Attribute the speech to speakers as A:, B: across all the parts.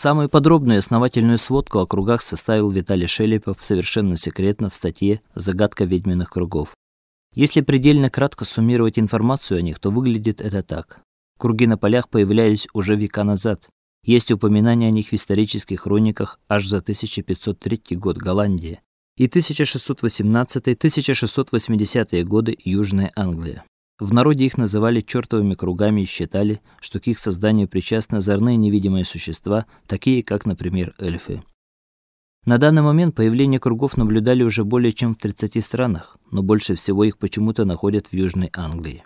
A: Самую подробную и основательную сводку о кругах составил Виталий Шелепов совершенно секретно в статье Загадка ведьминых кругов. Если предельно кратко суммировать информацию о них, то выглядит это так: круги на полях появлялись уже века назад. Есть упоминания о них в исторических хрониках аж за 1503 год Голландия и 1618-1680 годы Южная Англия. В народе их называли чертовыми кругами и считали, что к их созданию причастны озорные невидимые существа, такие как, например, эльфы. На данный момент появление кругов наблюдали уже более чем в 30 странах, но больше всего их почему-то находят в Южной Англии.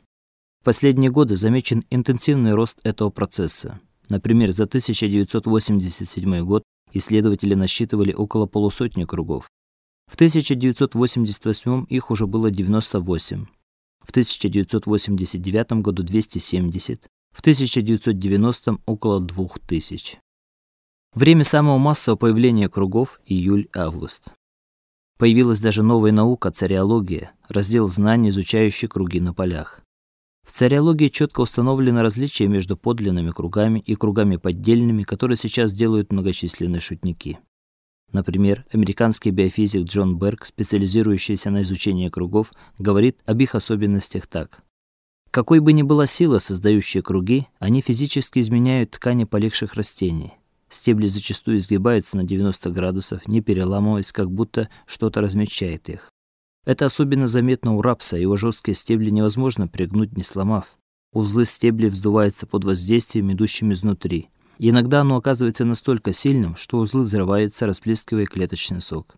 A: В последние годы замечен интенсивный рост этого процесса. Например, за 1987 год исследователи насчитывали около полусотни кругов. В 1988 их уже было 98. В 1989 году 270, в 1990 около 2000. Время самого массового появления кругов июль-август. Появилась даже новая наука цариология, раздел знаний, изучающий круги на полях. В цариологии четко установлены различия между подлинными кругами и кругами поддельными, которые сейчас делают многочисленные шутники. Например, американский биофизик Джон Берг, специализирующийся на изучении кругов, говорит об их особенностях так: какой бы ни была сила, создающая круги, они физически изменяют ткани полегших растений. Стебли зачастую изгибаются на 90 градусов, не переламываясь, как будто что-то размягчает их. Это особенно заметно у рапса, его жесткие стебли невозможно пригнуть, не сломав. Узлы стеблей вздуваются под воздействием, идущим изнутри. Иногда оно оказывается настолько сильным, что узлы взрываются, расплескивая клеточный сок.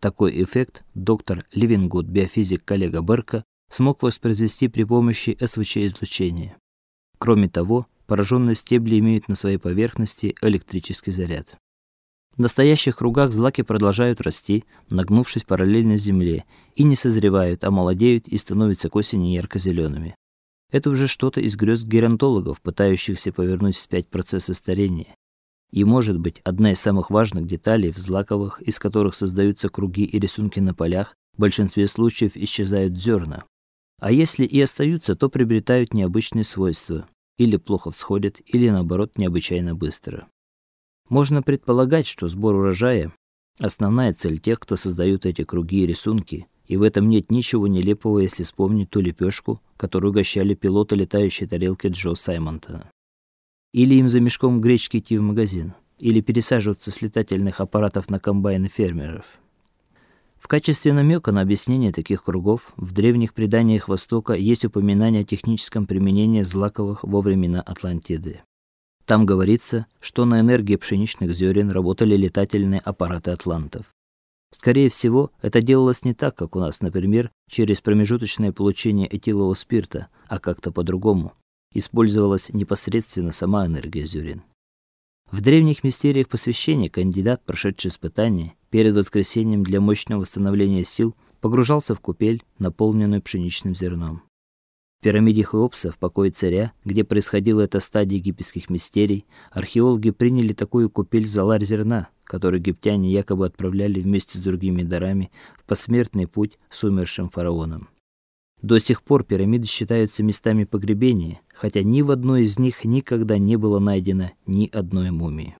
A: Такой эффект доктор Ливингуд, биофизик коллега Берка, смог воспроизвести при помощи СВЧ-излучения. Кроме того, пораженные стебли имеют на своей поверхности электрический заряд. В настоящих кругах злаки продолжают расти, нагнувшись параллельно земле, и не созревают, а молодеют и становятся к осени ярко зелеными Это уже что-то из грез геронтологов, пытающихся повернуть вспять процессы старения. И, может быть, одна из самых важных деталей в злаковых, из которых создаются круги и рисунки на полях, в большинстве случаев исчезают зерна. А если и остаются, то приобретают необычные свойства, или плохо всходят, или наоборот необычайно быстро. Можно предполагать, что сбор урожая основная цель тех, кто создают эти круги и рисунки, и в этом нет ничего нелепого, если вспомнить ту лепешку, которую угощали пилота летающей тарелки Джо Саймонтона. Или им за мешком гречки идти в магазин, или пересаживаться с летательных аппаратов на комбайны фермеров. В качестве намека на объяснение таких кругов в древних преданиях Востока есть упоминание о техническом применении злаковых во времена Атлантиды. Там говорится, что на энергии пшеничных зерен работали летательные аппараты атлантов. Скорее всего, это делалось не так, как у нас, например, через промежуточное получение этилового спирта, а как-то по-другому. Использовалась непосредственно сама энергия зерен. В древних мистериях посвящения кандидат, прошедший испытание, перед воскресением для мощного восстановления сил погружался в купель, наполненную пшеничным зерном. В пирамиде Хеопса, в покое царя, где происходила эта стадия египетских мистерий, археологи приняли такую купель за ларь зерна, который египтяне якобы отправляли вместе с другими дарами в посмертный путь с умершим фараоном. До сих пор пирамиды считаются местами погребения, хотя ни в одной из них никогда не было найдено ни одной мумии.